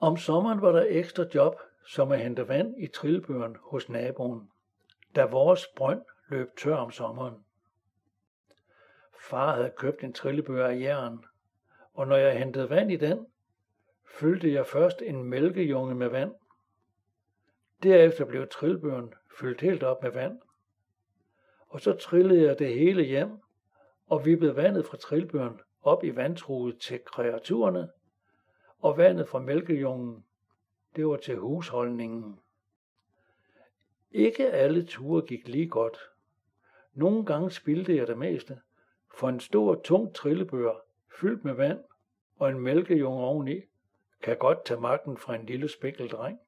Om sommeren var der ekstra job, som at hente vand i trillebøren hos naboen, da vores brønd løb tør om sommeren. Far havde købt en trillebør af jern, og når jeg hentede vand i den, fyldte jeg først en mælkejunge med vand. Derefter blev trillebøren fyldt helt op med vand. Og så trillede jeg det hele hjem og vippede vandet fra trillebøren op i vandtruget til kreaturerne, og vandet fra mælkejungen, det var til husholdningen. Ikke alle ture gik lige godt. Nogle gange spildte jeg det meste, for en stor, tung trillebør, fyldt med vand og en mælkejunge oveni, kan godt tage magten fra en lille spækkel dreng.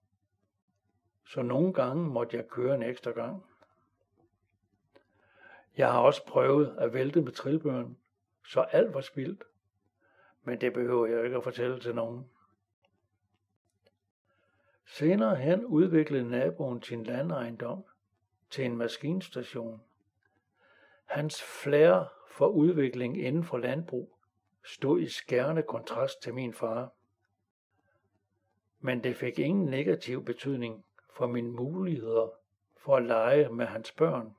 Så nogle gange måtte jeg køre en ekstra gang. Jeg har også prøvet at vælte med trillebøren, så alt var spildt. Men det behøver jeg ikke at fortælle til nogen. Senere hen udviklede naboen sin landejendom til en maskinstation. Hans flair for udvikling inden for landbrug stod i skærende kontrast til min far. Men det fik ingen negativ betydning for mine muligheder for at lege med hans børn.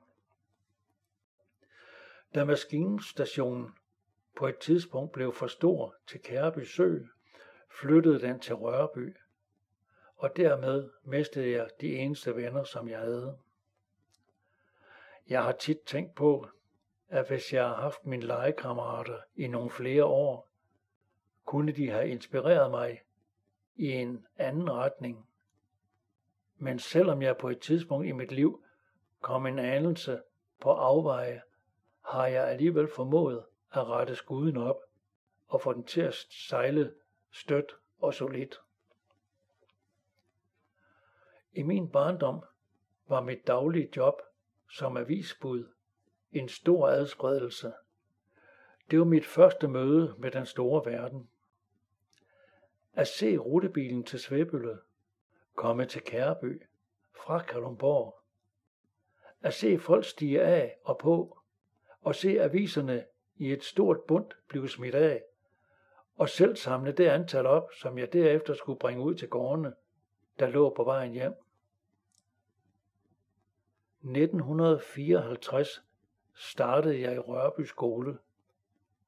Da maskinstationen på et tidspunkt blev for stor til Kærby Sø, flyttede den til Rørby, og dermed mistede jeg de eneste venner, som jeg havde. Jeg har tit tænkt på, at hvis jeg har haft mine legekammerater i nogle flere år, kunne de have inspireret mig i en anden retning. Men selvom jeg på et tidspunkt i mit liv kom en anelse på afveje, har jeg alligevel formået at rette skuden op og få den til at sejle stødt og solidt. I min barndom var mit daglige job som avisbud en stor adspredelse. Det var mit første møde med den store verden. At se rutebilen til Svebølle komme til Kærby fra Kalundborg. At se folk stige af og på, og se aviserne i et stort bund blive smidt af, og selv samle det antal op, som jeg derefter skulle bringe ud til gårdene, der lå på vejen hjem. 1954 startede jeg i Rørby skole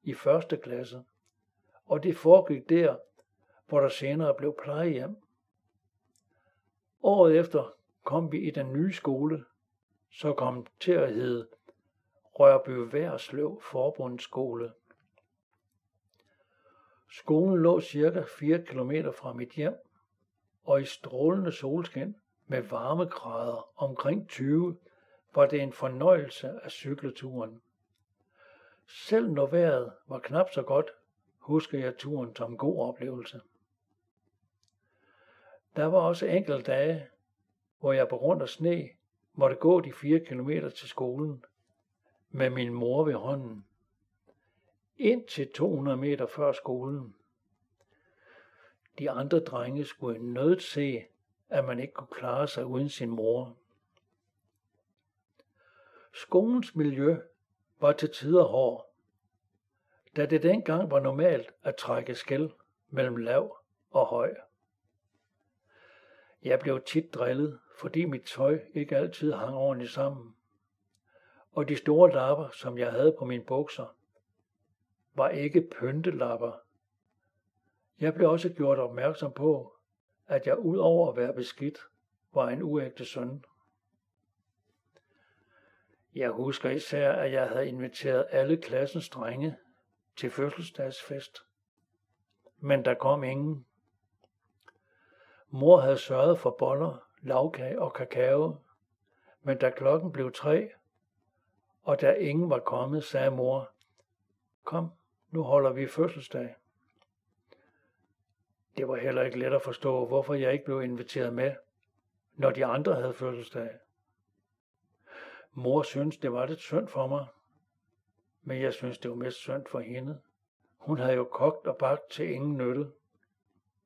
i første klasse, og det foregik der, hvor der senere blev plejehjem. Året efter kom vi i den nye skole, så kom til at hedde Rørby Værsløv Forbundsskole. Skolen lå cirka 4 km fra mit hjem, og i strålende solskin med varmegrader omkring 20 var det en fornøjelse at cykleturen. Selv når vejret var knap så godt, husker jeg turen som en god oplevelse. Der var også enkelte dage, hvor jeg på grund af sne måtte gå de 4 km til skolen med min mor ved hånden. Ind til 200 meter før skolen. De andre drenge skulle nødt se, at man ikke kunne klare sig uden sin mor. Skolens miljø var til tider hård, da det dengang var normalt at trække skæld mellem lav og høj. Jeg blev tit drillet, fordi mit tøj ikke altid hang ordentligt sammen. Og de store lapper, som jeg havde på mine bukser, var ikke pyntelapper. Jeg blev også gjort opmærksom på, at jeg udover at være beskidt, var en uægte søn. Jeg husker især, at jeg havde inviteret alle klassens drenge til fødselsdagsfest. Men der kom ingen. Mor havde sørget for boller, lavkage og kakao, men da klokken blev tre, og da ingen var kommet, sagde mor, kom, nu holder vi fødselsdag. Det var heller ikke let at forstå, hvorfor jeg ikke blev inviteret med, når de andre havde fødselsdag. Mor syntes, det var lidt synd for mig, men jeg synes, det var mest synd for hende. Hun havde jo kogt og bagt til ingen nytte.